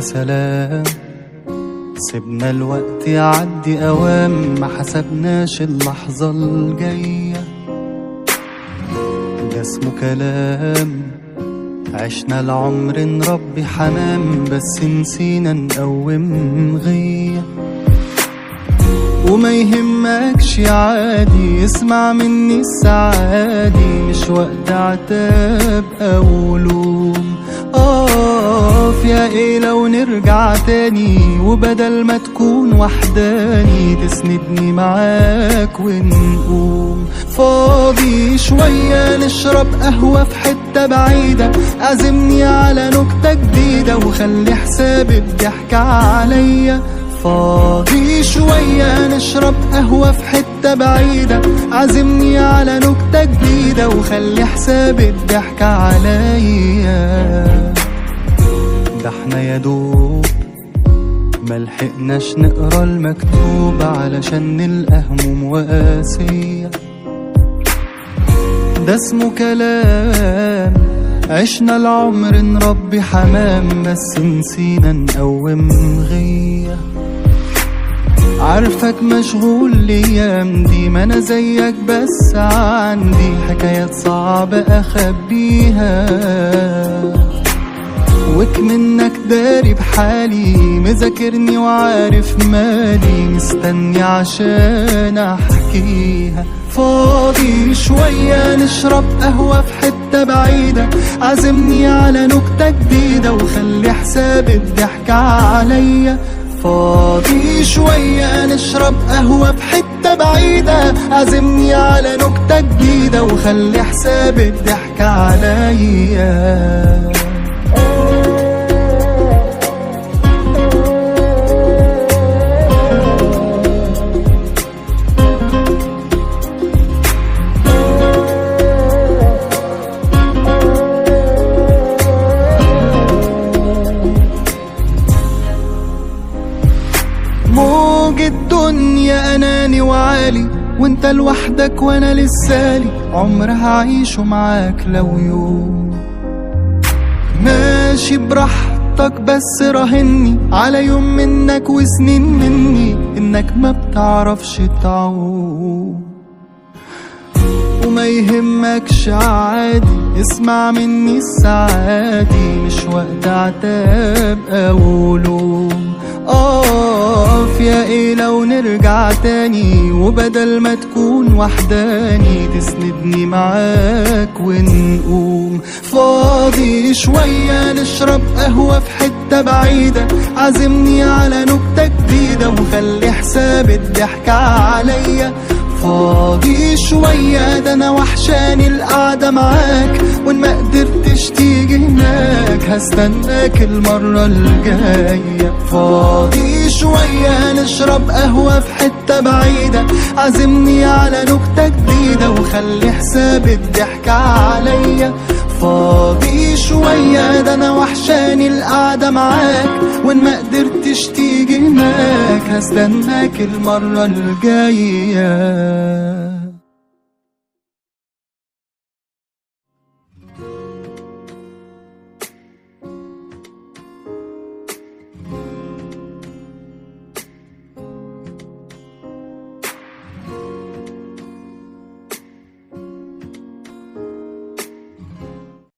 سلام. سيبنا الوقت يعدي أوام ما حسبناش اللحظة الجاية. ده اسمه كلام. عشنا العمر نربي حمام بس نسينا نقوم غية. وما يهمكش عادي اسمع مني السعادي. مش وقت عتاب يا إيه لو نرجع تاني وبدل ما تكون وحداني تسندني معاك ونقوم. فاضي شوية نشرب قهوة في حتة بعيدة. عزمني على نكتة جديدة وخلي حساب الضحك عليا. فاضي شوية نشرب قهوة في حتة بعيدة. عزمني على نكتة جديدة وخلي حساب الضحك عليا. دوب ملحقناش نقرأ المكتوب علشان نلقى هموم وقاسية ده اسمه كلام. عشنا العمر نربي حمام بس نسينا نقوم غيه عارفك مشغول الأيام دي ما أنا زيك بس عندي حكايات صعبة أخبيها. وك منك داري بحالي مذاكرني وعارف مالي مستني عشان أحكيها. فاضي شوية نشرب قهوة في حتة بعيدة عزمني على نكتة جديدة وخلي حساب الضحك عليا. فاضي شوية نشرب قهوة في حتة بعيدة عزمني على نكتة جديدة وخلي حساب الضحك عليا. موج الدنيا أناني وعالي وأنت لوحدك وأنا لسالي. عمر هعيشه معاك لو يوم. ماشي براحتك بس راهني على يوم منك وسنين مني إنك ما بتعرفش تعوم. وما يهمكش عادي اسمع مني السعادي مش وقت عتاب أو لو نرجع تاني وبدل ما تكون وحداني تسندني معاك ونقوم. فاضي شوية نشرب قهوة في حتة بعيدة عزمني على نكتة جديدة وخلي حساب الضحك عليا. فاضي شوية ده أنا وحشاني القعدة معاك وإن ما قدرتش تيجي هناك هستناك المرة الجاية. فاضي شوية نشرب قهوة في حتة بعيدة. عزمني على نكتة جديدة وخلي حساب الضحك عليا. فاضي شوية ده أنا وحشاني القعدة معاك. وإن ما قدرتش تيجي هناك هستناك المرة الجاية.